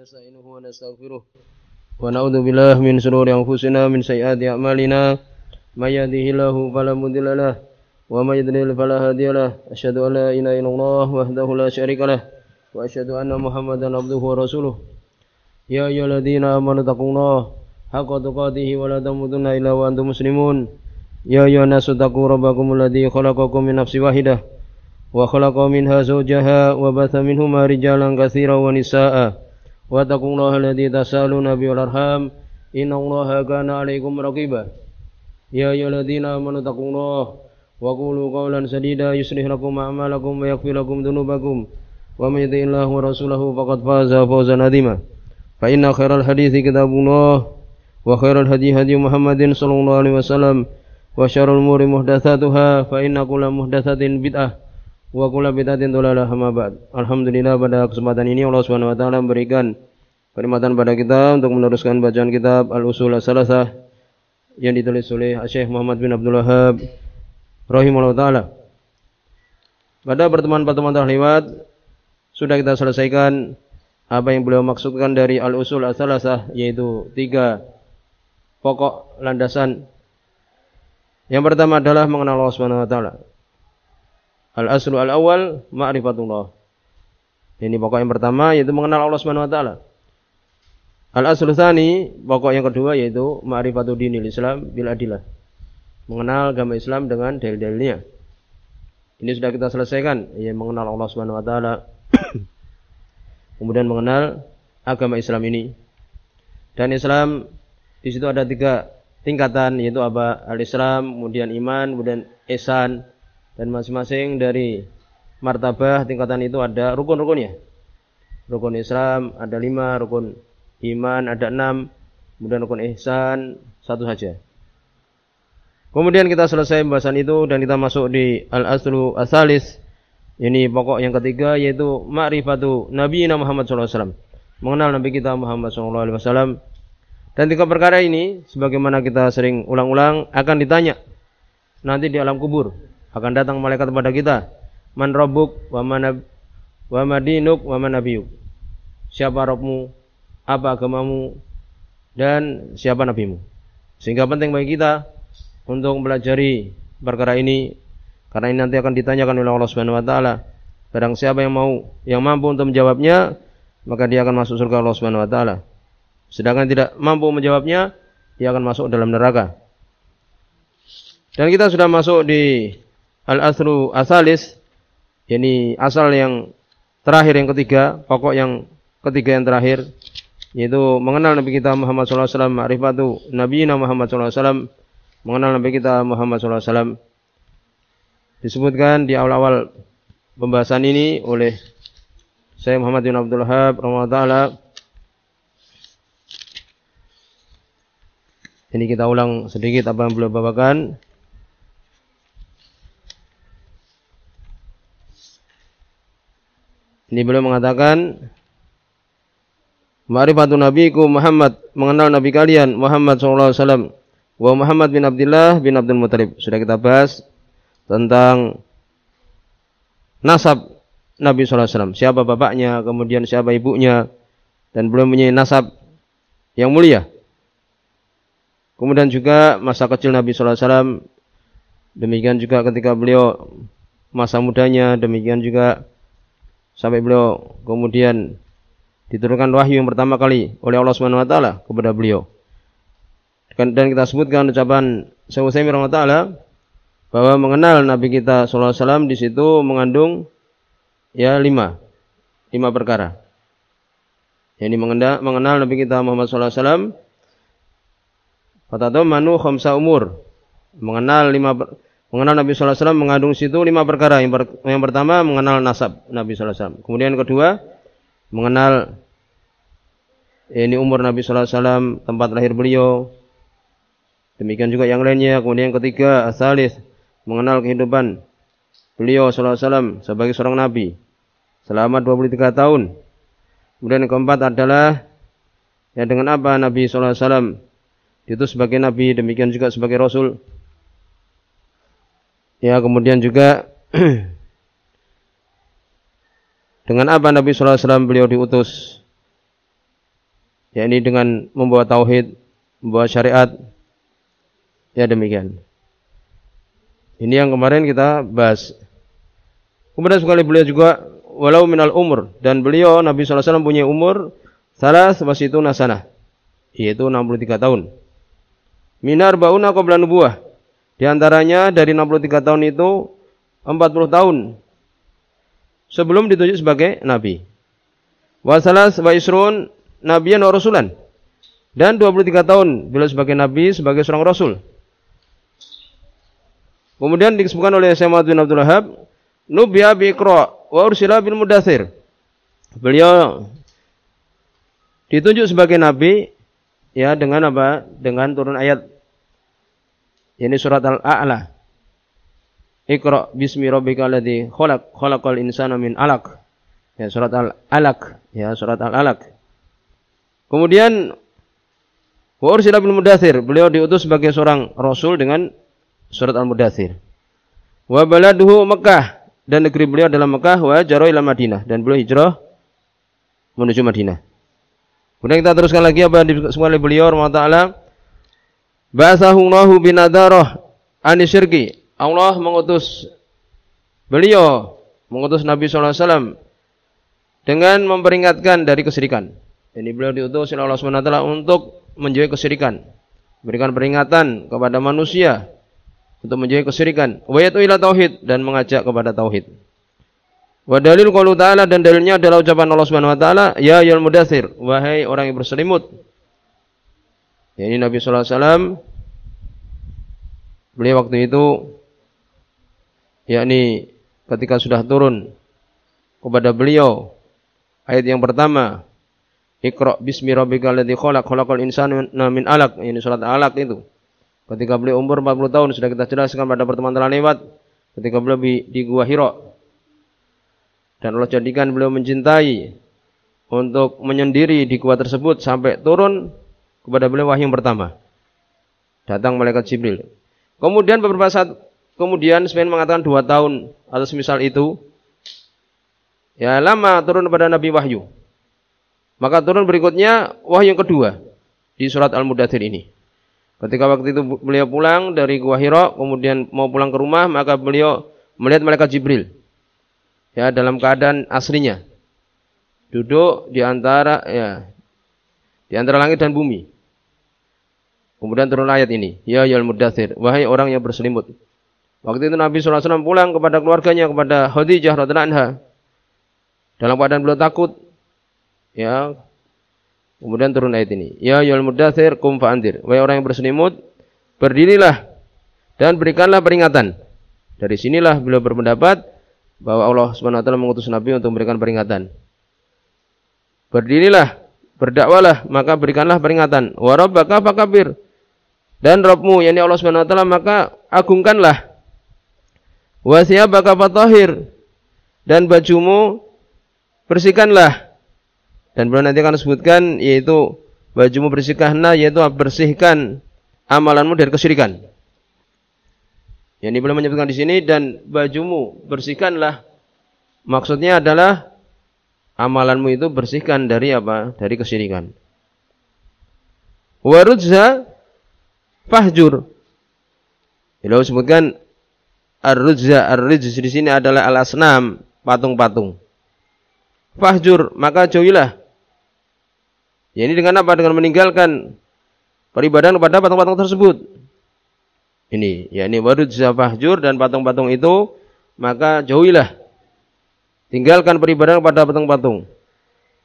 ونستعينه ونستغفره ونعوذ بالله من شرور انفسنا من سيئات اعمالنا من يهده الله فلا مضل له ومن يضلل فلا هادي له اشهد ان لا اله الا الله وحده لا شريك له واشهد ان محمدا عبده ورسوله يا ايها الذين امنوا اتقوا الله حق تقاته ولا تموتن الا وانتم مسلمون يا ايها الناس اتقوا ربكم الذي خلقكم من نفس واحده وخلق منها زوجها وبث منهما رجالا كثيرا ونساء واتقوا الله الذي تسالون به والارحام ان الله كان عليكم رقيبا يا ايها الذين امنوا اتقوا الله وقولوا قولا سديدا يصلح لكم اعمالكم ويغفر لكم ذنوبكم ومن يطع الله ورسوله فقد فاز فوزا عظيما فان خير الحديث كتاب الله وخير الهدي هدي محمد صلى الله عليه وسلم وشر الأمور محدثاتها فان كل محدثه بدعه wa kula bidatin dolalah amma ba'd. Alhamdulillah pada kesempatan ini Allah Subhanahu wa taala memberikan kenikmatan pada kita untuk meneruskan bacaan kitab Al-Usul As-Salasah yang ditulis oleh Syekh Muhammad bin Abdul Wahab rahimahullah taala. Pada pertemuan-pertemuan terlewat sudah kita selesaikan apa yang beliau maksudkan dari Al-Usul As-Salasah yaitu tiga pokok landasan. Yang pertama adalah mengenal Allah Subhanahu wa taala. Al-aslu al-awwal ma'rifatullah. Ini pokok yang pertama yaitu mengenal Allah Subhanahu wa taala. Al-aslu tsani, pokok yang kedua yaitu ma'rifatu dinil Islam bil adilah. Mengenal agama Islam dengan dalil-dalilnya. Ini sudah kita selesaikan, ya mengenal Allah Subhanahu wa taala. Kemudian mengenal agama Islam ini. Dan Islam di situ ada tiga tingkatan yaitu apa? Al-Islam, kemudian iman, kemudian ihsan, dan masing-masing dari martabah tingkatan itu ada rukun-rukunnya. Rukun Islam ada lima, rukun iman ada enam, kemudian rukun ihsan satu saja. Kemudian kita selesai pembahasan itu dan kita masuk di al-aslu asalis. Ini pokok yang ketiga yaitu ma'rifatu Nabi Muhammad SAW. Mengenal Nabi kita Muhammad SAW. Dan tiga perkara ini, sebagaimana kita sering ulang-ulang, akan ditanya nanti di alam kubur akan datang malaikat kepada kita. Man rabbuk wa man wa madinuk wa man nabiyuk. Siapa robmu apa agamamu? Dan siapa nabimu? Sehingga penting bagi kita untuk mempelajari perkara ini. Karena ini nanti akan ditanyakan oleh Allah Subhanahu wa taala. Barang siapa yang mau yang mampu untuk menjawabnya maka dia akan masuk surga Allah Subhanahu wa taala. Sedangkan tidak mampu menjawabnya dia akan masuk dalam neraka. Dan kita sudah masuk di al-asru asalis ini asal yang terakhir yang ketiga, pokok yang ketiga yang terakhir yaitu mengenal Nabi kita Muhammad wasallam, ma'rifatu Nabi Muhammad wasallam, mengenal Nabi kita Muhammad wasallam. Disebutkan di awal-awal pembahasan ini oleh saya Muhammad bin Abdul Wahab taala. Ini kita ulang sedikit apa yang beliau bawakan. Ini beliau mengatakan Ma'rifatu nabiku Muhammad mengenal nabi kalian Muhammad sallallahu alaihi wa Muhammad bin Abdullah bin Abdul Muthalib. Sudah kita bahas tentang nasab Nabi wasallam. Siapa bapaknya, kemudian siapa ibunya dan belum punya nasab yang mulia. Kemudian juga masa kecil Nabi wasallam. Demikian juga ketika beliau masa mudanya, demikian juga sampai beliau kemudian diturunkan wahyu yang pertama kali oleh Allah Subhanahu wa taala kepada beliau. Dan kita sebutkan ucapan Syekh Utsaimin taala bahwa mengenal Nabi kita sallallahu alaihi wasallam di situ mengandung ya lima lima perkara. Ini mengenal, mengenal Nabi kita Muhammad sallallahu alaihi wasallam manu khamsa umur. Mengenal lima Mengenal Nabi Wasallam mengandung situ lima perkara. Yang, per, yang pertama mengenal nasab Nabi Wasallam. Kemudian kedua mengenal ini umur Nabi Wasallam, tempat lahir beliau. Demikian juga yang lainnya. Kemudian yang ketiga asalis mengenal kehidupan beliau Wasallam sebagai seorang Nabi selama 23 tahun. Kemudian yang keempat adalah ya dengan apa Nabi Wasallam itu sebagai Nabi demikian juga sebagai Rasul Ya, kemudian juga dengan apa Nabi sallallahu alaihi wasallam beliau diutus? yakni dengan membawa tauhid, membawa syariat. Ya demikian. Ini yang kemarin kita bahas. Kemudian sekali beliau juga walau minal umur dan beliau Nabi SAW punya umur salah sebab itu nasana yaitu 63 tahun. Minar bauna qabla nubuah. Di antaranya dari 63 tahun itu 40 tahun sebelum ditunjuk sebagai nabi. Wasalas wa isrun nabiyan wa rasulan. Dan 23 tahun beliau sebagai nabi, sebagai seorang rasul. Kemudian disebutkan oleh Muhammad bin Abdul Wahab, Nubiya bi Iqra wa ursila bil Mudathir. Beliau ditunjuk sebagai nabi ya dengan apa? Dengan turun ayat ini surat Al-A'la. Iqra bismi rabbikal ladzi khalaq khalaqal insana min 'alaq. Ya surat Al-Alaq, ya surat Al-Alaq. Kemudian wa ursila bil Mudathir. Beliau diutus sebagai seorang rasul dengan surat Al-Mudathir. Wa baladuhu Mekah dan negeri beliau adalah Mekah wa jaro ila Madinah dan beliau hijrah menuju Madinah. Kemudian kita teruskan lagi apa yang disebutkan oleh beliau taala. Ba'athahu Allahu binadarah anisyirki. Allah mengutus beliau mengutus Nabi wasallam dengan memperingatkan dari kesyirikan. Ini beliau diutus oleh Allah taala untuk menjauhi kesyirikan. Berikan peringatan kepada manusia untuk menjauhi kesyirikan wa ila tauhid dan mengajak kepada tauhid wa dalil qaulu ta'ala dan dalilnya adalah ucapan Allah Subhanahu wa taala ya ayyuhal mudaththir wahai orang yang berselimut ya, ini Nabi sallallahu alaihi wasallam beliau waktu itu yakni ketika sudah turun kepada beliau ayat yang pertama Iqra bismi rabbikal ladzi khalaq khalaqal insana min alaq ini surat alaq itu Ketika beliau umur 40 tahun sudah kita jelaskan pada pertemuan telah lewat ketika beliau di, di Gua Hiro. Dan Allah jadikan beliau mencintai untuk menyendiri di gua tersebut sampai turun kepada beliau wahyu yang pertama. Datang malaikat Jibril. Kemudian beberapa saat kemudian Sven mengatakan dua tahun atau semisal itu. Ya lama turun kepada Nabi Wahyu. Maka turun berikutnya wahyu yang kedua di surat Al-Mudathir ini. Ketika waktu itu beliau pulang dari Gua Hira, kemudian mau pulang ke rumah, maka beliau melihat malaikat Jibril. Ya, dalam keadaan aslinya. Duduk di antara ya di antara langit dan bumi. Kemudian turun ayat ini, ya yal mudathir, wahai orang yang berselimut. Waktu itu Nabi SAW pulang kepada keluarganya, kepada Khadijah radhiallahu anha. Dalam keadaan beliau takut, ya Kemudian turun ayat ini. Ya yul mudathir kum fa'andir. Wahai orang yang berselimut, berdirilah dan berikanlah peringatan. Dari sinilah beliau berpendapat bahwa Allah taala mengutus nabi untuk memberikan peringatan. Berdirilah, berdakwalah, maka berikanlah peringatan. Wa rabbaka fakabir. Dan Rabbmu, yakni Allah Subhanahu wa taala, maka agungkanlah. Wa siyabaka fatahhir. Dan bajumu bersihkanlah dan beliau nanti akan sebutkan yaitu bajumu bersihkanlah yaitu bersihkan amalanmu dari kesyirikan. Yang beliau menyebutkan di sini dan bajumu bersihkanlah maksudnya adalah amalanmu itu bersihkan dari apa? Dari kesyirikan. Warudza fahjur. Beliau sebutkan ar-rujza ar-rijz di sini adalah al-asnam, patung-patung. Fahjur, maka jauhilah Ya ini dengan apa? Dengan meninggalkan peribadahan kepada patung-patung tersebut. Ini, ya ini wadud zafahjur dan patung-patung itu maka jauhilah. Tinggalkan peribadahan kepada patung-patung.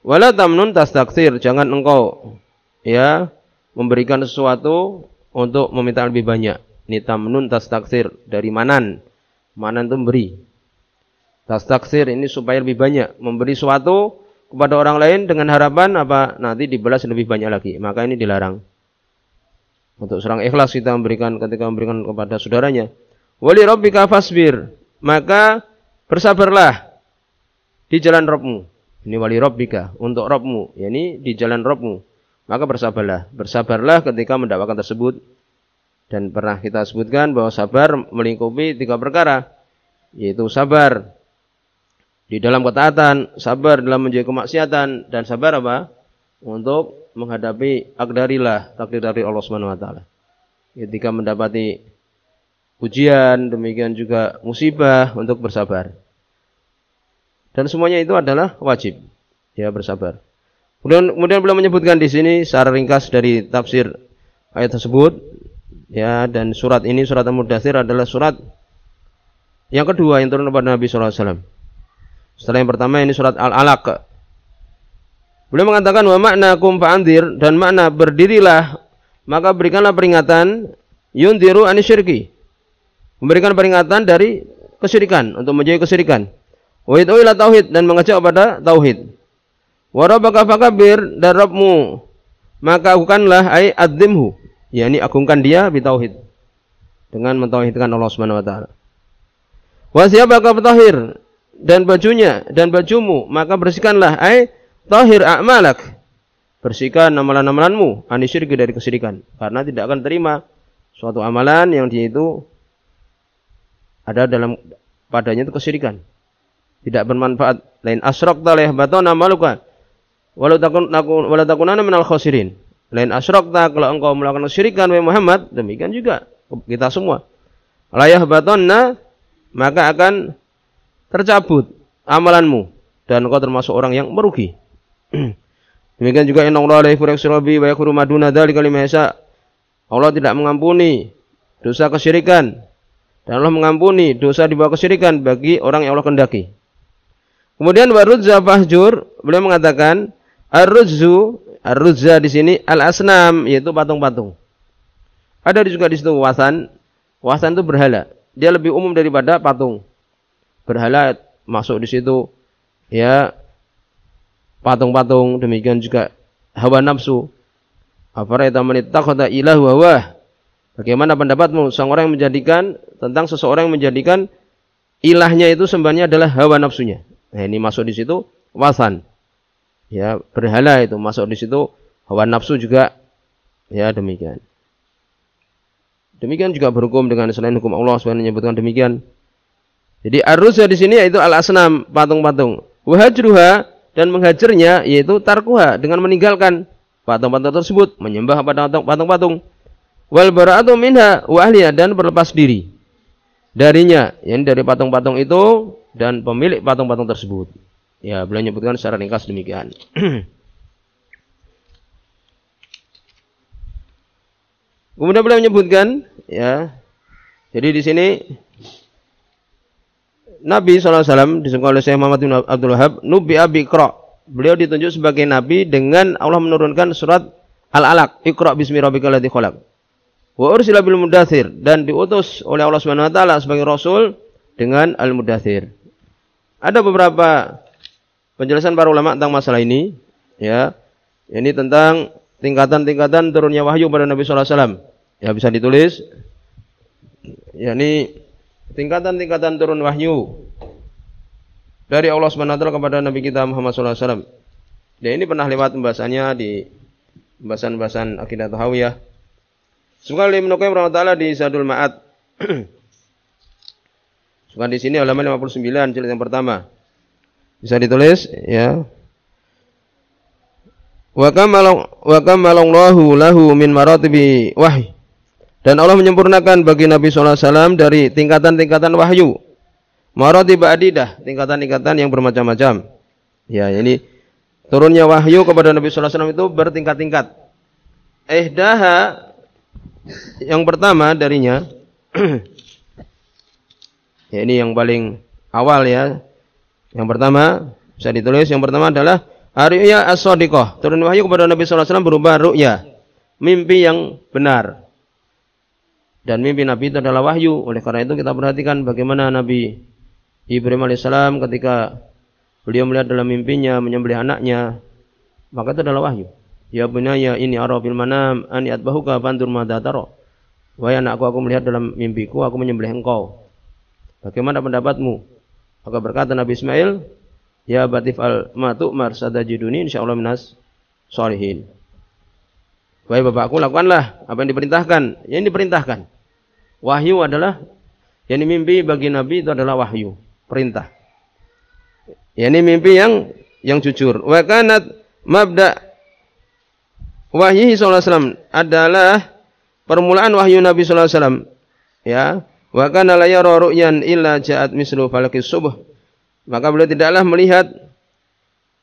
Wala tamnun tastaksir, jangan engkau ya memberikan sesuatu untuk meminta lebih banyak. Ini tamnun tastaksir dari manan. Manan itu memberi. Tastaksir ini supaya lebih banyak, memberi sesuatu kepada orang lain dengan harapan apa nanti dibalas lebih banyak lagi. Maka ini dilarang. Untuk serang ikhlas kita memberikan ketika memberikan kepada saudaranya. Wali rabbika fasbir. Maka bersabarlah di jalan Rabbmu. Ini wali rabbika untuk Rabbmu. Ya ini di jalan Rabbmu. Maka bersabarlah. Bersabarlah ketika mendakwakan tersebut. Dan pernah kita sebutkan bahwa sabar melingkupi tiga perkara. Yaitu sabar di dalam ketaatan, sabar dalam menjauhi kemaksiatan dan sabar apa? untuk menghadapi akdarilah takdir dari Allah Subhanahu wa taala. Ketika mendapati ujian, demikian juga musibah untuk bersabar. Dan semuanya itu adalah wajib. Ya bersabar. Kemudian, kemudian beliau menyebutkan di sini secara ringkas dari tafsir ayat tersebut. Ya dan surat ini surat Al-Mudathir adalah surat yang kedua yang turun kepada Nabi SAW. Setelah yang pertama ini surat Al-Alaq. Beliau mengatakan wa makna kum fa'andir dan makna berdirilah maka berikanlah peringatan yundiru anisyirki. Memberikan peringatan dari kesyirikan untuk menjauhi kesyirikan. Wa ila tauhid dan mengajak kepada tauhid. Wa rabbaka fakabir dan Rabbmu maka agungkanlah ai adzimhu yakni agungkan dia bi tauhid dengan mentauhidkan Allah Subhanahu wa taala. Wa siyabaka fatahir dan bajunya dan bajumu maka bersihkanlah ai tahir a'malak. Bersihkan amalan-amalanmu anisyirki dari kesyirikan karena tidak akan terima suatu amalan yang dia itu ada dalam padanya itu kesyirikan tidak bermanfaat. Lain asyrok taleh batona maluka. Walau takun walau takunana minal khosirin. Lain asyrok tak kalau engkau melakukan kesyirikan wahai Muhammad, demikian juga kita semua. Layah batona maka akan tercabut amalanmu dan engkau termasuk orang yang merugi. demikian juga inna Allah alaihi furaksirabi wa yakuru maduna dzalika Allah tidak mengampuni dosa kesyirikan dan Allah mengampuni dosa di bawah kesyirikan bagi orang yang Allah kendaki. Kemudian warudza fahjur, beliau mengatakan ar-ruzzu, ar-ruzza di sini al-asnam yaitu patung-patung. Ada juga di situ wasan. Wasan itu berhala. Dia lebih umum daripada patung. Berhala masuk di situ ya patung-patung demikian juga hawa nafsu. Afaraita man ittakhadha ilahu hawa. Bagaimana pendapatmu seorang yang menjadikan tentang seseorang yang menjadikan ilahnya itu sembahnya adalah hawa nafsunya. Nah, ini masuk di situ wasan. Ya, berhala itu masuk di situ hawa nafsu juga ya demikian. Demikian juga berhukum dengan selain hukum Allah SWT menyebutkan demikian. Jadi arusnya di sini yaitu al-asnam, patung-patung. Wahajruha dan menghajarnya yaitu tarkuha dengan meninggalkan patung-patung tersebut, menyembah pada patung-patung. Wal bara'atu minha wa dan berlepas diri darinya, yang dari patung-patung itu dan pemilik patung-patung tersebut. Ya, beliau menyebutkan secara ringkas demikian. Kemudian beliau menyebutkan, ya, jadi di sini Nabi SAW disebut oleh Syekh Muhammad bin Abdul Wahab, Nubi Abi Iqra. Beliau ditunjuk sebagai Nabi dengan Allah menurunkan surat Al-Alaq, Iqra bismi rabbikal ladzi khalaq. Wa ursila bil mudathir dan diutus oleh Allah Subhanahu wa taala sebagai rasul dengan al-mudathir. Ada beberapa penjelasan para ulama tentang masalah ini, ya. Ini tentang tingkatan-tingkatan turunnya wahyu pada Nabi wasallam. Ya bisa ditulis. Ya ini tingkatan-tingkatan turun wahyu dari Allah Subhanahu wa taala kepada Nabi kita Muhammad wasallam. Dan ini pernah lewat pembahasannya di pembahasan-pembahasan akidah tahawiyah. Semoga Ibnu Qayyim taala di Zadul Ma'ad Bukan di sini halaman 59 jilid yang pertama. Bisa ditulis ya. Wa kamalallahu lahu min maratibi wahyi. Dan Allah menyempurnakan bagi Nabi SAW dari tingkatan-tingkatan wahyu. Maratib adidah, tingkatan-tingkatan yang bermacam-macam. Ya, ini turunnya wahyu kepada Nabi SAW itu bertingkat-tingkat. Ehdaha yang pertama darinya Ya, ini yang paling awal ya. Yang pertama bisa ditulis yang pertama adalah Arya as-sadiqah. Turun wahyu kepada Nabi sallallahu alaihi wasallam berupa ru'ya. Mimpi yang benar. Dan mimpi Nabi itu adalah wahyu. Oleh karena itu kita perhatikan bagaimana Nabi Ibrahim alaihissalam ketika beliau melihat dalam mimpinya menyembelih anaknya, maka itu adalah wahyu. Ya bunaya ini arafil manam ani atbahuka fantur madza Wahai anakku aku melihat dalam mimpiku aku menyembelih engkau. Bagaimana pendapatmu? Maka berkata Nabi Ismail, Ya batif al matu mar sadajiduni insyaallah minas solihin. Wahai bapakku lakukanlah apa yang diperintahkan. Yang diperintahkan. Wahyu adalah yang mimpi bagi Nabi itu adalah wahyu, perintah. Ya, ini mimpi yang yang jujur. Wa kanat mabda wahyu sallallahu alaihi wasallam adalah permulaan wahyu Nabi sallallahu alaihi wasallam. Ya, wa kana la yara ru'yan illa ja'at mislu falakis subuh. Maka beliau tidaklah melihat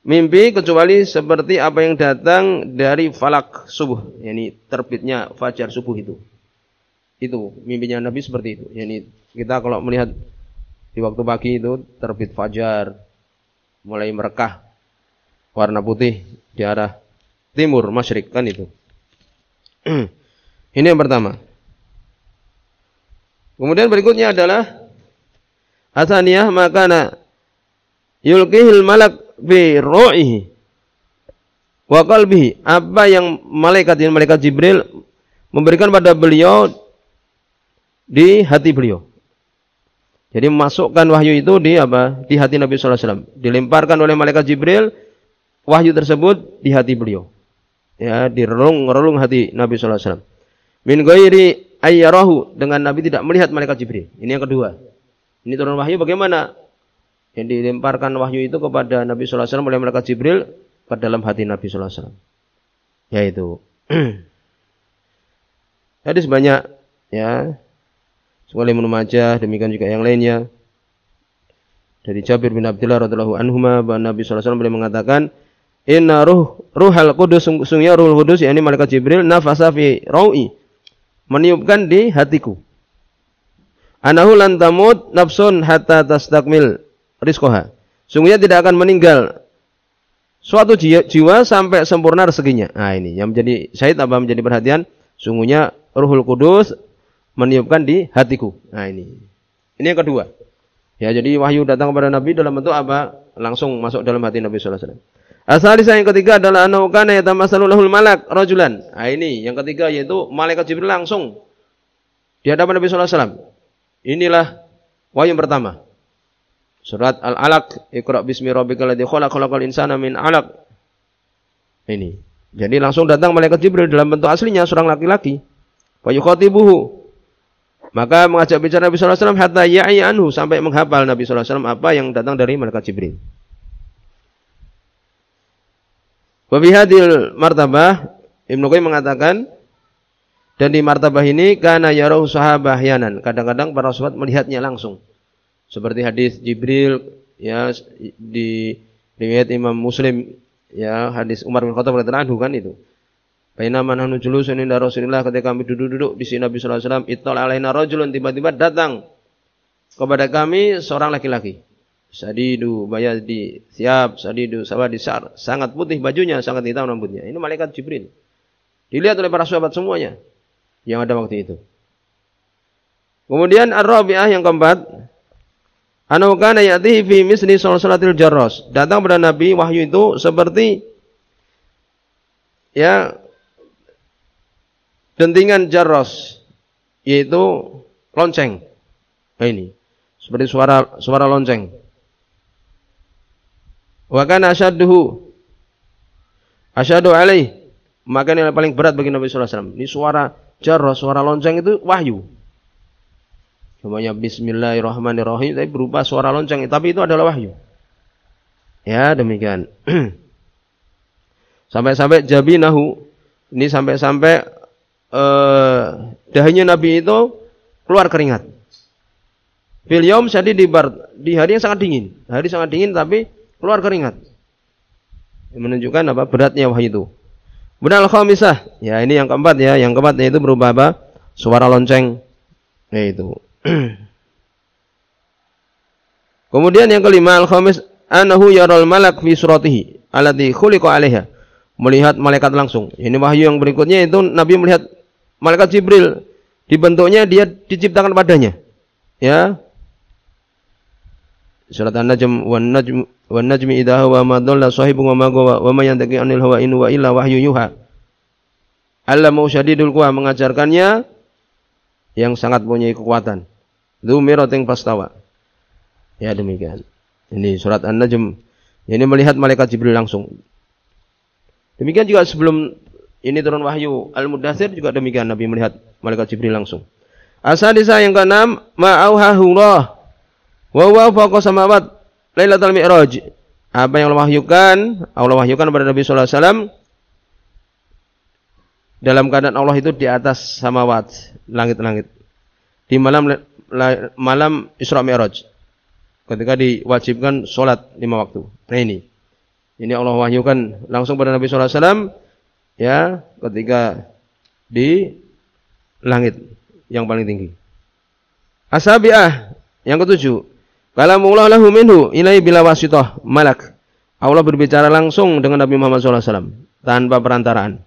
mimpi kecuali seperti apa yang datang dari falak subuh, yakni terbitnya fajar subuh itu. Itu mimpinya Nabi seperti itu. Yani kita kalau melihat di waktu pagi itu terbit fajar, mulai merekah warna putih di arah timur masyrik kan itu. Ini yang pertama. Kemudian berikutnya adalah asaniyah makana yulkihil malak bi ru'ihi wa qalbihi. Apa yang malaikat yang malaikat Jibril memberikan pada beliau di hati beliau. Jadi memasukkan wahyu itu di apa? Di hati Nabi sallallahu alaihi wasallam. Dilemparkan oleh malaikat Jibril wahyu tersebut di hati beliau. Ya, di relung-relung hati Nabi sallallahu alaihi wasallam. Min ghairi ayyarahu dengan Nabi tidak melihat malaikat Jibril. Ini yang kedua. Ini turun wahyu bagaimana? Yang dilemparkan wahyu itu kepada Nabi sallallahu alaihi wasallam oleh malaikat Jibril ke dalam hati Nabi wasallam. Yaitu Hadis banyak ya Sekali Ibnu Majah, demikian juga yang lainnya. Dari Jabir bin Abdullah radhiyallahu anhuma bahwa Nabi alaihi wasallam mengatakan, "Inna ruh ruhal qudus sungguhnya ruhul qudus yakni malaikat Jibril nafasa fi raui." Meniupkan di hatiku. Anahu lan tamut nafsun hatta tastakmil rizqaha. Sungguhnya tidak akan meninggal suatu jiwa sampai sempurna rezekinya. Nah ini yang menjadi syahid apa menjadi perhatian. Sungguhnya Ruhul Kudus meniupkan di hatiku. Nah ini. Ini yang kedua. Ya, jadi wahyu datang kepada Nabi dalam bentuk apa? Langsung masuk dalam hati Nabi sallallahu alaihi. Asalisa yang ketiga adalah annahu kana yatamassalu lahul malak rajulan. Nah, ini yang ketiga yaitu malaikat Jibril langsung di hadapan Nabi sallallahu alaihi wasallam. Inilah wahyu yang pertama. Surat Al-Alaq, Iqra bismi rabbikal ladzi khalaq khalaqal insana min 'alaq. Ini. Jadi langsung datang malaikat Jibril dalam bentuk aslinya seorang laki-laki. Wa yukhatibuhu maka mengajak bicara Nabi sallallahu alaihi wasallam hatta ya'i anhu sampai menghafal Nabi sallallahu alaihi wasallam apa yang datang dari malaikat Jibril. Wa bihadil martabah Ibnu Qayyim mengatakan dan di martabah ini karena yarahu sahabah yanan. Kadang-kadang para sahabat melihatnya langsung. Seperti hadis Jibril ya di riwayat Imam Muslim ya hadis Umar bin Khattab radhiyallahu anhu kan itu. Bainama nahnu julusun inda Rasulillah ketika kami duduk-duduk di sini Nabi sallallahu alaihi wasallam, ittala alaina rajulun tiba-tiba datang kepada kami seorang laki-laki. Sadidu bayadi siap, sadidu sawadi sar, sangat putih bajunya, sangat hitam rambutnya. Ini malaikat Jibril. Dilihat oleh para sahabat semuanya yang ada waktu itu. Kemudian Ar-Rabi'ah yang keempat, Anu kana ya'tihi fi misli salatil jarras. Datang pada Nabi wahyu itu seperti ya dentingan jarros yaitu lonceng. Nah ini seperti suara suara lonceng. Wa kana asyadduhu asyadu alaih maka yang paling berat bagi Nabi sallallahu. Ini suara jarros, suara lonceng itu wahyu. Namanya bismillahirrahmanirrahim tapi berupa suara lonceng tapi itu adalah wahyu. Ya, demikian. Sampai-sampai jabinahu ini sampai-sampai eh, dahinya Nabi itu keluar keringat. Fil jadi di hari yang sangat dingin. Hari sangat dingin tapi keluar keringat. Menunjukkan apa beratnya wahyu itu. Benar khamisah. Ya ini yang keempat ya. Yang keempat yaitu berubah apa? Suara lonceng. Yaitu. Kemudian yang kelima al-khamis anahu yaral malak fi suratihi alladhi khuliqa 'alaiha. Melihat malaikat langsung. Ini wahyu yang berikutnya itu Nabi melihat malaikat Jibril dibentuknya dia diciptakan padanya. Ya. Surat An-Najm wan najm wan najmi idza huwa ma dhalla sahibu wa ma gawa wa ma yantaqi anil hawa in wa illa wahyu yuha. Allamu syadidul quwa mengajarkannya yang sangat punya kekuatan. Dzumiratin pastawa. Ya demikian. Ini surat An-Najm. Ini melihat malaikat Jibril langsung. Demikian juga sebelum ini turun wahyu Al-Mudathir juga demikian Nabi melihat malaikat Jibril langsung. Asadisa yang keenam, ma'auhahullah wa huwa fawqa samawat Lailatul Mi'raj. Apa yang Allah wahyukan, Allah wahyukan kepada Nabi sallallahu alaihi wasallam dalam keadaan Allah itu di atas samawat, langit-langit. Di malam malam Isra Mi'raj. Ketika diwajibkan sholat lima waktu. Nah ini. Ini Allah wahyukan langsung pada Nabi SAW ya ketika di langit yang paling tinggi. Asabiah yang ketujuh. Kalamullah lahu minhu ilai bila wasitoh malak. Allah berbicara langsung dengan Nabi Muhammad SAW tanpa perantaraan.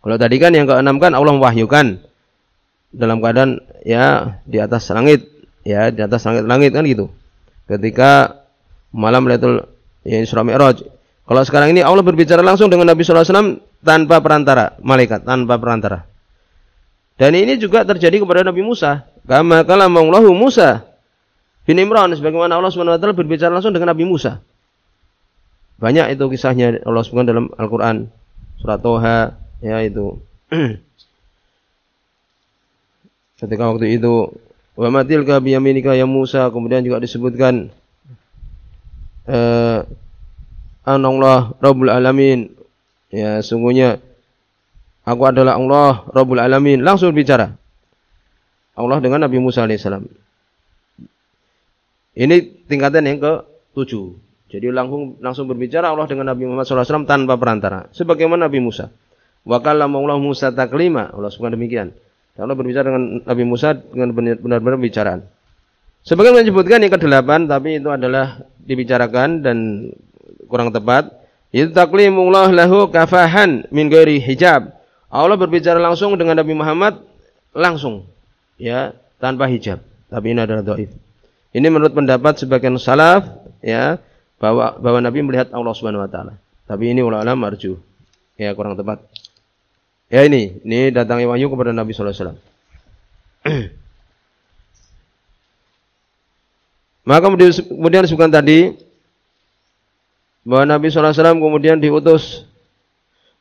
Kalau tadi kan yang keenam kan Allah mewahyukan dalam keadaan ya di atas langit ya di atas langit-langit kan gitu. Ketika malam Lailatul ya Isra Mi'raj. Kalau sekarang ini Allah berbicara langsung dengan Nabi wasallam tanpa perantara, malaikat tanpa perantara. Dan ini juga terjadi kepada Nabi Musa. Kama kalamullahu Musa bin Imran sebagaimana Allah Subhanahu wa taala berbicara langsung dengan Nabi Musa. Banyak itu kisahnya Allah Subhanahu dalam Al-Qur'an. Surat Toha ya itu. Ketika waktu itu wa matilka biyaminika ya Musa kemudian juga disebutkan eh, Allah Rabbul Alamin. Ya, sungguhnya aku adalah Allah Rabbul Alamin. Langsung bicara. Allah dengan Nabi Musa alaihissalam. Ini tingkatan yang ke tujuh. Jadi langsung langsung berbicara Allah dengan Nabi Muhammad SAW tanpa perantara. Sebagaimana Nabi Musa. Wa Allah Musa taklima. Allah suka demikian. Dan Allah berbicara dengan Nabi Musa dengan benar-benar bicaraan. Sebagian menyebutkan yang ke-8 tapi itu adalah dibicarakan dan kurang tepat. Itu taklimullah lahu kafahan min ghairi hijab. Allah berbicara langsung dengan Nabi Muhammad langsung ya tanpa hijab. Tapi ini adalah dhaif. Ini menurut pendapat sebagian salaf ya bahwa bahwa Nabi melihat Allah Subhanahu wa taala. Tapi ini ulama marju. Ya kurang tepat. Ya ini, ini datangnya wahyu kepada Nabi sallallahu alaihi wasallam. Maka kemudian disebutkan tadi bahwa Nabi SAW kemudian diutus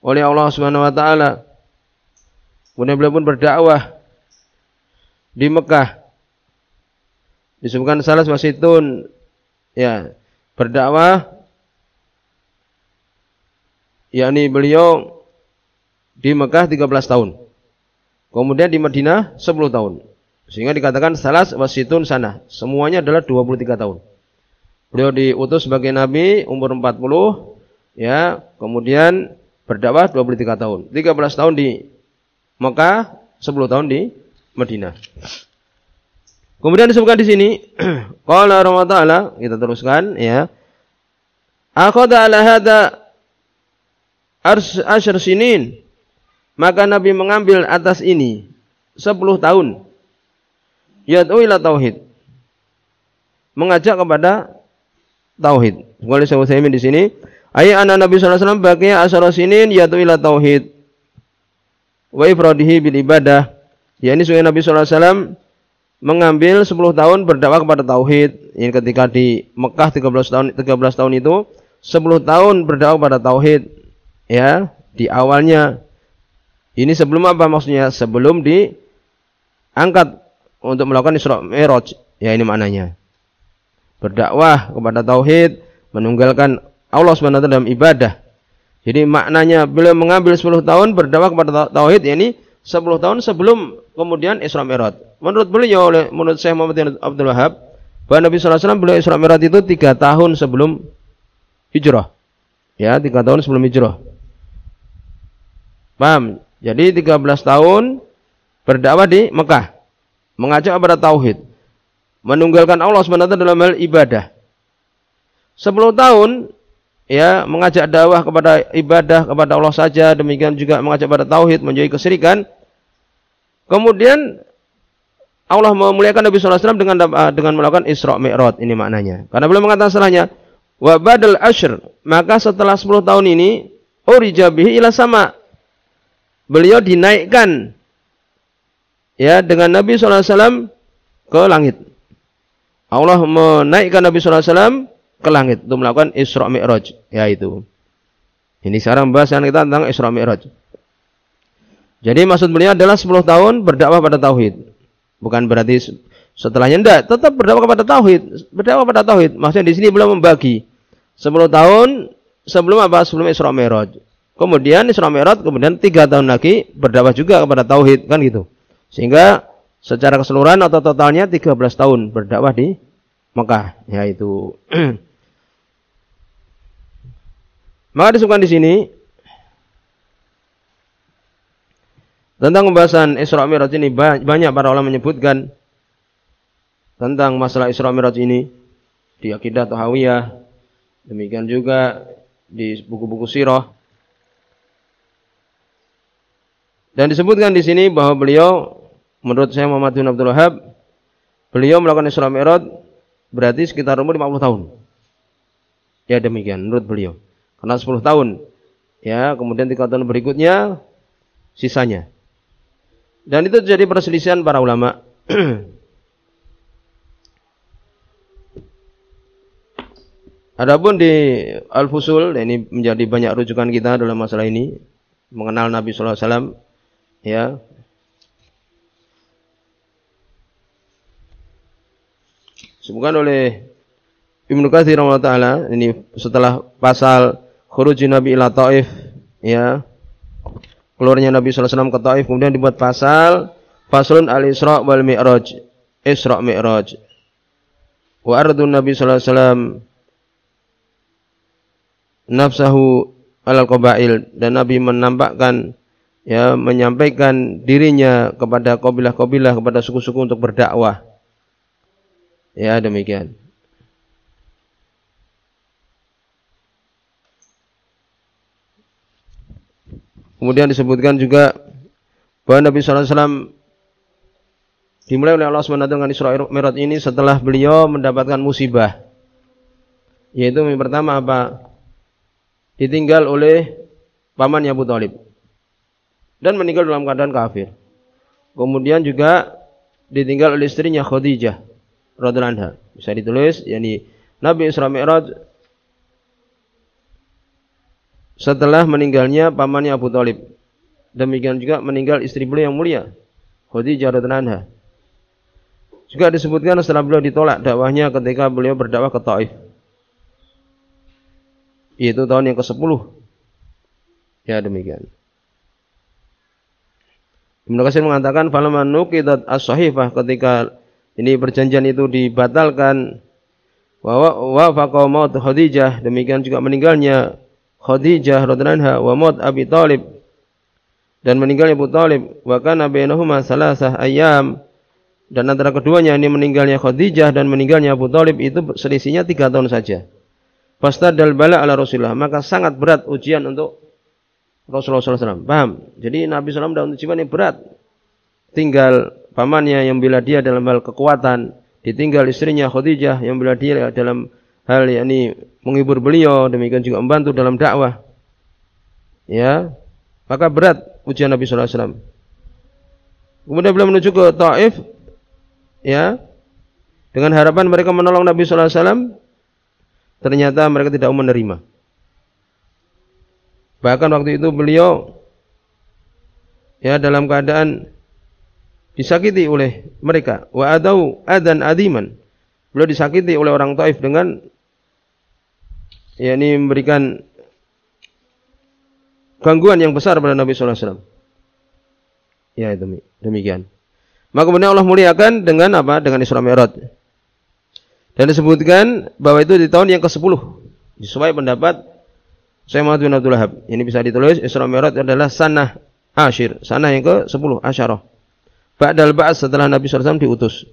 oleh Allah Subhanahu Wa Taala. Kemudian beliau pun berdakwah di Mekah. Disebutkan salah wasitun ya berdakwah yakni beliau di Mekah 13 tahun. Kemudian di Madinah 10 tahun. Sehingga dikatakan salas wasitun sana. Semuanya adalah 23 tahun. Beliau diutus sebagai nabi umur 40 ya, kemudian berdakwah 23 tahun. 13 tahun di Mekah, 10 tahun di Madinah. Kemudian disebutkan di sini, qala Taala, kita teruskan ya. Akhadha ala hada asyr sinin. Maka Nabi mengambil atas ini 10 tahun yad'u ila tauhid. Mengajak kepada tauhid. Boleh saya usahain di sini. Ayat anak Nabi sallallahu alaihi wasallam baqiya asyara sinin yad'u ila tauhid. Wa ifradihi bil ibadah. Ya ini Nabi sallallahu alaihi wasallam mengambil 10 tahun berdakwah kepada tauhid. Ini ketika di Mekah 13 tahun 13 tahun itu 10 tahun berdakwah kepada tauhid. Ya, di awalnya ini sebelum apa maksudnya? Sebelum diangkat untuk melakukan Isra Mi'raj. Ya ini maknanya. Berdakwah kepada tauhid, menunggalkan Allah SWT dalam ibadah. Jadi maknanya beliau mengambil 10 tahun berdakwah kepada tauhid ya ini 10 tahun sebelum kemudian Isra Mi'raj. Menurut beliau oleh menurut Syekh Muhammad Abdul Wahab bahwa Nabi SAW beliau Isra Mi'raj itu 3 tahun sebelum hijrah. Ya, 3 tahun sebelum hijrah. Paham? Jadi 13 tahun berdakwah di Mekah mengajak kepada tauhid, menunggalkan Allah SWT dalam hal ibadah. 10 tahun ya mengajak dakwah kepada ibadah kepada Allah saja, demikian juga mengajak kepada tauhid, menjauhi kesirikan. Kemudian Allah memuliakan Nabi SAW dengan dengan melakukan Isra Mi'raj ini maknanya. Karena belum mengatakan salahnya. Wa badal ashr, maka setelah 10 tahun ini urija bihi ila sama. Beliau dinaikkan ya dengan Nabi SAW ke langit. Allah menaikkan Nabi SAW ke langit untuk melakukan Isra Mi'raj. Ya itu. Ini sekarang bahasan kita tentang Isra Mi'raj. Jadi maksud beliau adalah 10 tahun berdakwah pada tauhid. Bukan berarti setelahnya tidak, tetap berdakwah kepada tauhid, berdakwah pada tauhid. Maksudnya di sini belum membagi 10 tahun sebelum apa? Sebelum Isra Mi'raj. Kemudian Isra Mi'raj, kemudian tiga tahun lagi berdakwah juga kepada tauhid kan gitu. Sehingga secara keseluruhan atau totalnya 13 tahun berdakwah di Mekah, yaitu Maka disebutkan di sini tentang pembahasan Isra Mi'raj ini banyak para ulama menyebutkan tentang masalah Isra Mi'raj ini di akidah Tahawiyah demikian juga di buku-buku sirah Dan disebutkan di sini bahwa beliau menurut saya Muhammad bin Abdul Wahab beliau melakukan Isra Mi'raj berarti sekitar umur 50 tahun. Ya demikian menurut beliau. Karena 10 tahun. Ya, kemudian tiga tahun berikutnya sisanya. Dan itu jadi perselisihan para ulama. Adapun di Al-Fusul, ini menjadi banyak rujukan kita dalam masalah ini, mengenal Nabi Sallallahu Alaihi Wasallam, ya disebutkan oleh Ibnu Katsir taala ini setelah pasal khuruj Nabi ila Taif ya keluarnya Nabi sallallahu alaihi wasallam ke Taif kemudian dibuat pasal faslun al-Isra wal Mi'raj Isra Mi'raj wa ardun Nabi sallallahu alaihi wasallam nafsahu al qabail dan Nabi menampakkan ya menyampaikan dirinya kepada kabilah-kabilah kepada suku-suku untuk berdakwah. Ya demikian. Kemudian disebutkan juga bahwa Nabi SAW dimulai oleh Allah SWT dengan Isra Mi'raj ini setelah beliau mendapatkan musibah. Yaitu yang pertama apa? Ditinggal oleh pamannya Abu Talib dan meninggal dalam keadaan kafir. Kemudian juga ditinggal oleh istrinya Khadijah radhiyallahu anha. Bisa ditulis yakni Nabi Isra Mi'raj setelah meninggalnya pamannya Abu Talib. Demikian juga meninggal istri beliau yang mulia Khadijah radhiyallahu anha. Juga disebutkan setelah beliau ditolak dakwahnya ketika beliau berdakwah ke Taif. Yaitu tahun yang ke-10. Ya demikian. Ibnu Katsir mengatakan falaman nuqidat as-sahifah ketika ini perjanjian itu dibatalkan wa wafaqa maut Khadijah demikian juga meninggalnya Khadijah radhiyallahu anha wa maut Abi Thalib dan meninggalnya Abu Talib wa kana bainahuma salasah ayam dan antara keduanya ini meninggalnya Khadijah dan meninggalnya Abu Talib itu selisihnya tiga tahun saja. Fastadal bala ala Rasulullah maka sangat berat ujian untuk Rasulullah SAW. Paham? Jadi Nabi SAW dalam ujian ini berat. Tinggal pamannya yang bila dia dalam hal kekuatan, ditinggal istrinya Khadijah yang bila dia dalam hal yakni menghibur beliau, demikian juga membantu dalam dakwah. Ya, maka berat ujian Nabi SAW. Kemudian beliau menuju ke Taif, ya, dengan harapan mereka menolong Nabi SAW, ternyata mereka tidak mau menerima. Bahkan waktu itu beliau ya dalam keadaan disakiti oleh mereka. Wa adau adan adiman. Beliau disakiti oleh orang Taif dengan ya ini memberikan gangguan yang besar pada Nabi sallallahu alaihi wasallam. Ya demikian. Maka kemudian Allah muliakan dengan apa? Dengan Isra Mi'raj. Dan disebutkan bahwa itu di tahun yang ke-10. Sesuai pendapat saya Muhammad bin Abdul Wahab. Ini bisa ditulis Isra Mi'raj adalah sanah asyir, sanah yang ke-10 asyarah. Ba'dal ba'as setelah Nabi SAW diutus.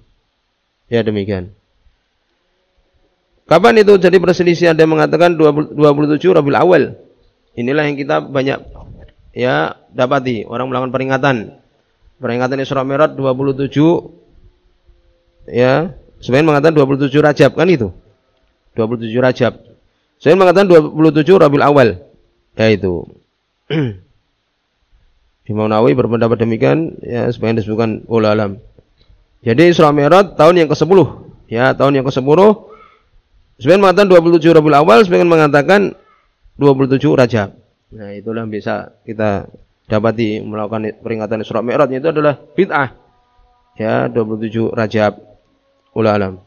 Ya demikian. Kapan itu jadi perselisihan? Dia mengatakan 27 Rabiul Awal. Inilah yang kita banyak ya dapati orang melakukan peringatan. Peringatan Isra Mi'raj 27 ya, sebenarnya mengatakan 27 Rajab kan itu. 27 Rajab. Saya mengatakan 27 Rabiul Awal. Yaitu Imam Nawawi berpendapat demikian ya sebagian disebutkan ulama. Jadi Isra Mi'raj tahun yang ke-10. Ya, tahun yang ke-10 sebagian mengatakan 27 Rabiul Awal, sebagian mengatakan 27 Rajab. Nah, itulah bisa kita dapati melakukan peringatan Isra Mi'raj itu adalah bid'ah. Ya, 27 Rajab. Ulama.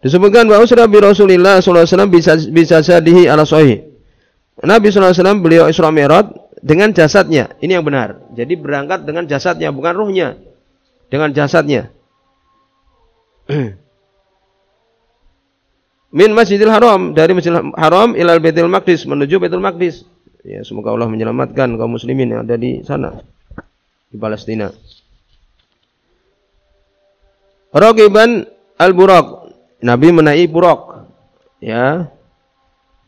Disebutkan bahwa usra bi Rasulillah sallallahu alaihi wasallam bisa bisa sadihi ala sahih. Nabi SAW beliau Isra Mi'raj dengan jasadnya. Ini yang benar. Jadi berangkat dengan jasadnya, bukan ruhnya. Dengan jasadnya. Min Masjidil Haram dari Masjidil Haram ilal Baitul Maqdis menuju Baitul Maqdis. Ya, semoga Allah menyelamatkan kaum muslimin yang ada di sana di Palestina. Raqiban al-Buraq. Nabi menaiki Buraq. Ya.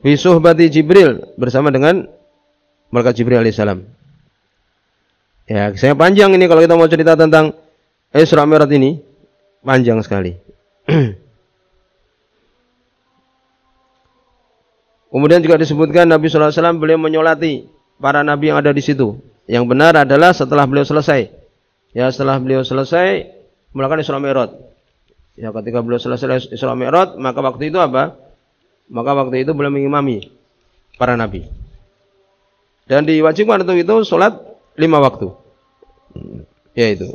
Fi suhbati Jibril bersama dengan malaikat Jibril alaihissalam. Ya, saya panjang ini kalau kita mau cerita tentang Isra Mi'raj ini panjang sekali. Kemudian juga disebutkan Nabi SAW beliau menyolati para nabi yang ada di situ. Yang benar adalah setelah beliau selesai. Ya setelah beliau selesai melakukan Isra Mi'raj. Ya ketika beliau selesai Isra Mi'raj, maka waktu itu apa? Maka waktu itu beliau mengimami para nabi. Dan diwajibkan untuk itu sholat lima waktu. Ya itu.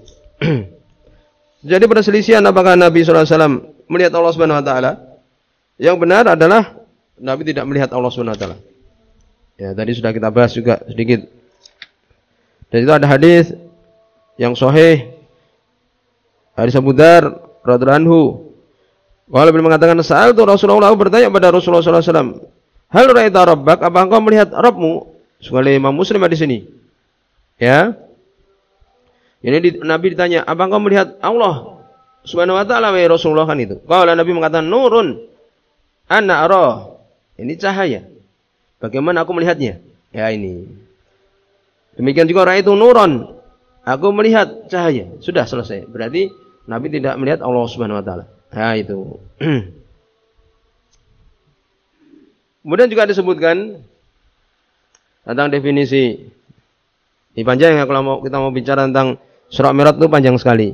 Jadi perselisihan apakah Nabi SAW melihat Allah Subhanahu Wa Taala? Yang benar adalah Nabi tidak melihat Allah SWT. Ya, tadi sudah kita bahas juga sedikit. Dan itu ada hadis yang sahih hadis Abu Dar radhiyallahu anhu. Kalau beliau mengatakan saal itu Rasulullah bertanya kepada Rasulullah SAW, Hal raita rabbak, apa engkau melihat Rabbmu? Sekali Imam Muslim di sini. Ya. Ini di, Nabi ditanya, apa engkau melihat Allah Subhanahu wa taala wa Rasulullah kan itu. Kalau Nabi mengatakan nurun ana arah ini cahaya. Bagaimana aku melihatnya? Ya ini. Demikian juga itu nuron. Aku melihat cahaya. Sudah selesai. Berarti Nabi tidak melihat Allah Subhanahu wa taala. Ya itu. Kemudian juga disebutkan tentang definisi ini panjang ya kalau mau kita mau bicara tentang surat Mi'raj itu panjang sekali.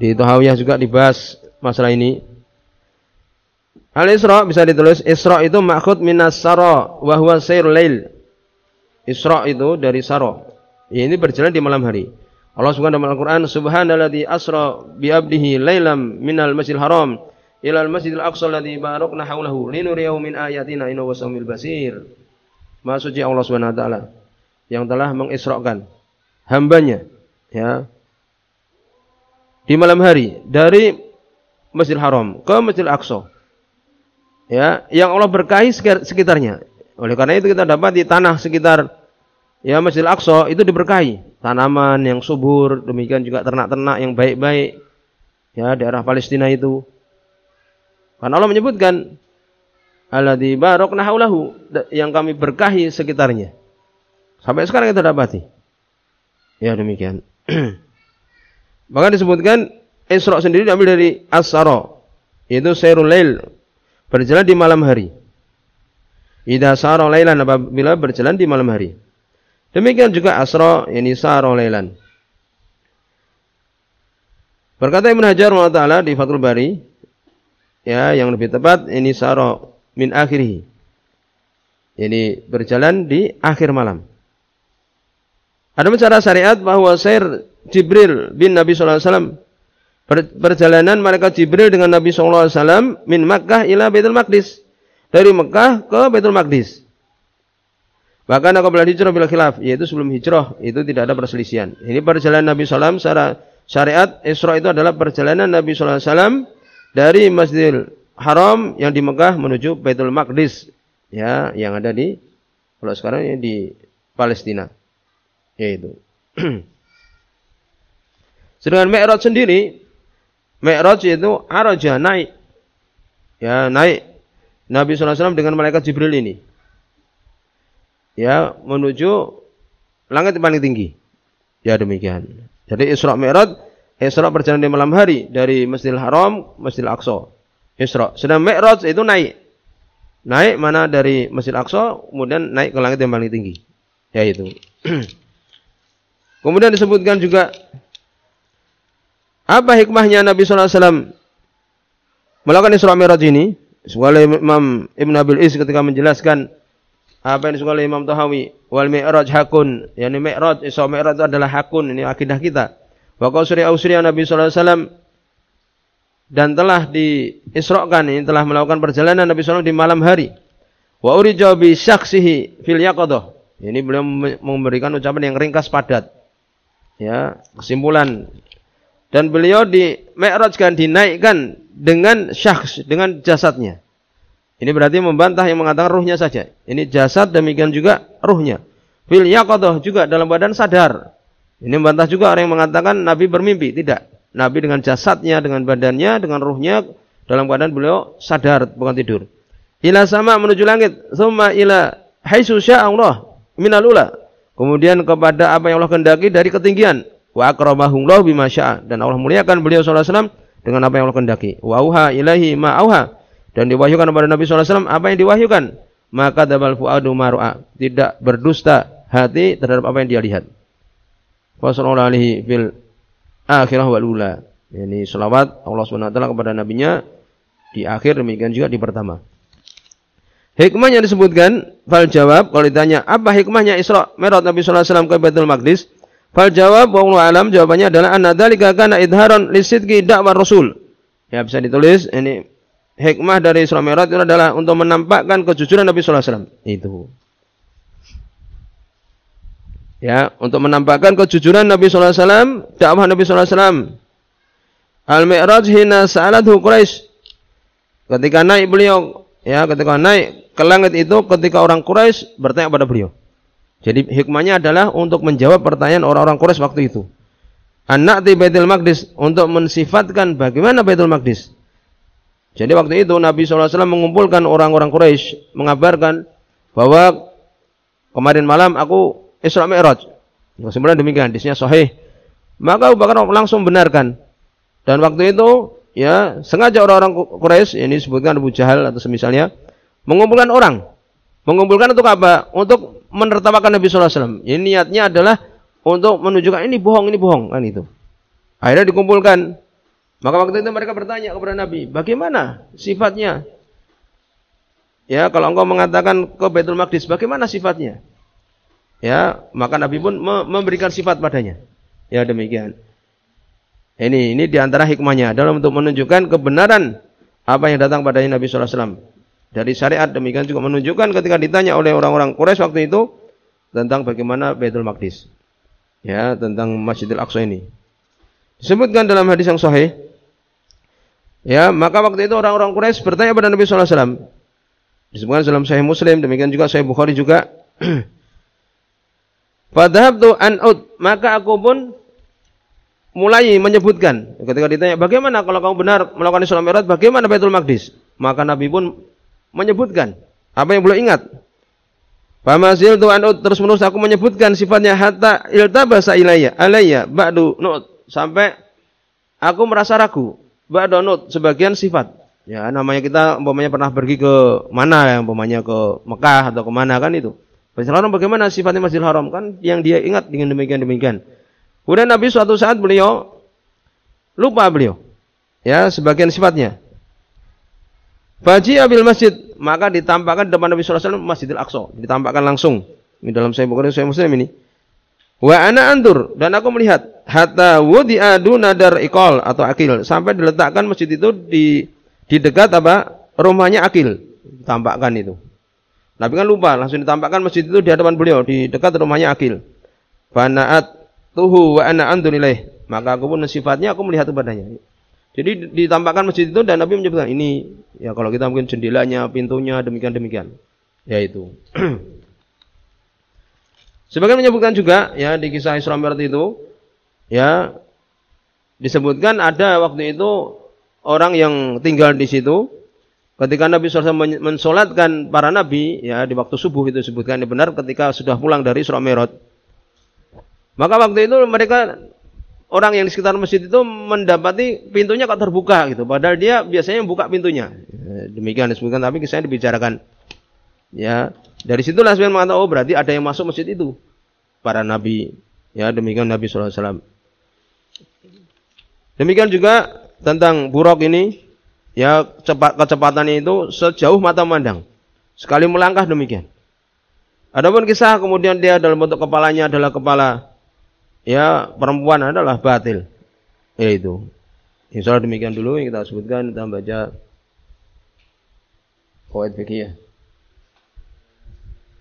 Di Tuhawiyah juga dibahas masalah ini. Al-Isra bisa ditulis Isra itu makhud minas sara wa huwa lail. Isra itu dari sara. Ini berjalan di malam hari. Allah Subhanahu dalam Al-Qur'an subhanalladzi asra bi 'abdihi lailam minal masjidil haram ilal masjidil aqsa alladzi barakna haulahu linuriyahu min ayatina innahu wasamil basir. Suci Allah Subhanahu wa taala yang telah mengisrakan hambanya ya di malam hari dari Masjidil Haram ke Masjidil Aqsa ya yang Allah berkahi sekitarnya. Oleh karena itu kita dapat di tanah sekitar ya Masjidil Aqsa itu diberkahi, tanaman yang subur, demikian juga ternak-ternak yang baik-baik ya daerah Palestina itu. Karena Allah menyebutkan alladzi barakna haulahu yang kami berkahi sekitarnya. Sampai sekarang kita dapati. Ya demikian. Bahkan disebutkan Isra sendiri diambil dari As-Sara. Itu Sairul Lail, berjalan di malam hari. Ida saro lailan apabila berjalan di malam hari. Demikian juga asro ini saro lailan. Berkata Ibn Hajar Taala di Fathul Bari, ya yang lebih tepat ini saro min akhirih. Ini berjalan di akhir malam. Ada cara syariat bahwa Sair Jibril bin Nabi Sallallahu Alaihi Wasallam perjalanan malaikat Jibril dengan Nabi sallallahu alaihi wasallam min Makkah ila Baitul Maqdis. Dari Mekah ke Baitul Maqdis. Bahkan aku belajar hijrah bila khilaf, yaitu sebelum hijrah, itu tidak ada perselisihan. Ini perjalanan Nabi SAW secara syariat Isra itu adalah perjalanan Nabi SAW dari Masjidil Haram yang di Mekah menuju Baitul Maqdis, ya, yang ada di kalau sekarang ya di Palestina. Yaitu. Sedangkan Mi'raj sendiri Mi'raj itu araja naik. Ya, naik. Nabi SAW dengan malaikat Jibril ini. Ya, menuju langit paling tinggi. Ya demikian. Jadi Isra Mi'raj, Isra berjalan di malam hari dari Masjidil Haram, Masjidil Aqsa. Isra. Sedang Mi'raj itu naik. Naik mana dari Masjidil Aqsa, kemudian naik ke langit yang paling tinggi. Ya itu. kemudian disebutkan juga apa hikmahnya Nabi SAW melakukan Isra Mi'raj ini? Sebagai Imam Ibn Abil Is ketika menjelaskan apa yang disebut Imam Tahawi wal mi'raj hakun yakni mi'raj Isra Mi'raj itu adalah hakun ini akidah kita wa qasri ausri Nabi sallallahu alaihi wasallam dan telah diisrokan ini telah melakukan perjalanan Nabi SAW di malam hari Wa urija bi syaksihi fil yaqadah. Ini beliau memberikan ucapan yang ringkas padat. Ya, kesimpulan. Dan beliau di mi'rajkan dinaikkan dengan syakhs, dengan jasadnya. Ini berarti membantah yang mengatakan ruhnya saja. Ini jasad demikian juga ruhnya. Fil yaqadah juga dalam badan sadar. Ini membantah juga orang yang mengatakan Nabi bermimpi. Tidak. Nabi dengan jasadnya, dengan badannya, dengan ruhnya dalam keadaan beliau sadar bukan tidur. Ila sama menuju langit, summa ila haitsu Allah minal ula. Kemudian kepada apa yang Allah kehendaki dari ketinggian. Wa akramahu Allah bima dan Allah muliakan beliau sallallahu alaihi wasallam dengan apa yang Allah kehendaki. Wa auha ilahi ma auha. Dan diwahyukan kepada Nabi SAW apa yang diwahyukan. Maka dabal fuadu mar'a tidak berdusta hati terhadap apa yang dia lihat. Wassalamualaikum alaihi fil akhirah wal ula. Ini selawat Allah SWT kepada nabinya di akhir demikian juga di pertama. Hikmahnya disebutkan fal jawab kalau ditanya apa hikmahnya Isra Mi'raj Nabi SAW ke Baitul Maqdis fal jawab wa alam jawabannya adalah anna dzalika kana idharon lisidqi da'war rasul ya bisa ditulis ini hikmah dari Isra Mi'raj itu adalah untuk menampakkan kejujuran Nabi sallallahu alaihi wasallam. Itu. Ya, untuk menampakkan kejujuran Nabi sallallahu alaihi wasallam, dakwah Nabi sallallahu alaihi wasallam. Al-Mi'raj hina sa'alathu Quraisy. Ketika naik beliau, ya, ketika naik ke langit itu ketika orang Quraisy bertanya kepada beliau. Jadi hikmahnya adalah untuk menjawab pertanyaan orang-orang Quraisy waktu itu. Anak di Baitul Maqdis untuk mensifatkan bagaimana Baitul Maqdis. Jadi waktu itu Nabi SAW mengumpulkan orang-orang Quraisy mengabarkan bahwa kemarin malam aku Isra Mi'raj. Kesimpulan demikian, hadisnya sahih. Maka Abu Bakar langsung benarkan. Dan waktu itu ya sengaja orang-orang Quraisy ini disebutkan Abu Jahal atau semisalnya mengumpulkan orang. Mengumpulkan untuk apa? Untuk menertawakan Nabi SAW. Ini niatnya adalah untuk menunjukkan ini bohong, ini bohong kan itu. Akhirnya dikumpulkan maka waktu itu mereka bertanya kepada Nabi, bagaimana sifatnya? Ya, kalau engkau mengatakan ke Baitul Maqdis, bagaimana sifatnya? Ya, maka Nabi pun memberikan sifat padanya. Ya, demikian. Ini ini di antara hikmahnya adalah untuk menunjukkan kebenaran apa yang datang padanya Nabi SAW. Dari syariat demikian juga menunjukkan ketika ditanya oleh orang-orang Quraisy waktu itu tentang bagaimana Baitul Maqdis. Ya, tentang Masjidil Aqsa ini. Disebutkan dalam hadis yang sahih Ya, maka waktu itu orang-orang Quraisy bertanya kepada Nabi wasallam. Disebutkan dalam Sahih Muslim, demikian juga Sahih Bukhari juga. Fadhabtu an ud, maka aku pun mulai menyebutkan ketika ditanya bagaimana kalau kamu benar melakukan Isra Mi'raj bagaimana Baitul Maqdis maka Nabi pun menyebutkan apa yang beliau ingat Famazil tu an terus menerus aku menyebutkan sifatnya hatta iltabasa ilayya alayya ba'du nut sampai aku merasa ragu ba'donut sebagian sifat. Ya, namanya kita umpamanya pernah pergi ke mana ya, umpamanya ke Mekah atau ke mana kan itu. Masjidil Haram bagaimana sifatnya Masjidil Haram kan yang dia ingat dengan demikian demikian. Kemudian Nabi suatu saat beliau lupa beliau ya sebagian sifatnya. Faji abil masjid maka ditampakkan depan Nabi SAW Masjidil Aqsa ditampakkan langsung ini dalam saya bukan saya Muslim ini Wa ana andur dan aku melihat hatta wudi'adu nadar ikol atau akil sampai diletakkan masjid itu di di dekat apa rumahnya akil tampakkan itu. Nabi kan lupa langsung ditampakkan masjid itu di hadapan beliau di dekat rumahnya akil. Fanaat tuhu wa ana andur ilaih. Maka aku pun sifatnya aku melihat kepadanya. Jadi ditampakkan masjid itu dan Nabi menyebutkan ini ya kalau kita mungkin jendelanya, pintunya demikian demikian. Ya itu. Sebagian menyebutkan juga ya di kisah Isra Mi'raj itu ya disebutkan ada waktu itu orang yang tinggal di situ ketika Nabi SAW mensolatkan para nabi ya di waktu subuh itu disebutkan benar ketika sudah pulang dari Isra Mi'raj. Maka waktu itu mereka orang yang di sekitar masjid itu mendapati pintunya kok terbuka gitu. Padahal dia biasanya buka pintunya. Ya, demikian disebutkan tapi kisahnya dibicarakan. Ya, dari situlah sebenarnya mengatakan oh berarti ada yang masuk masjid itu. Para nabi. Ya, demikian Nabi SAW. Demikian juga tentang buruk ini. Ya, cepat kecepatannya itu sejauh mata memandang. Sekali melangkah demikian. Adapun kisah kemudian dia dalam bentuk kepalanya adalah kepala ya perempuan adalah batil. Yaitu. Insya Allah demikian dulu yang kita sebutkan kita baca Kawait fikih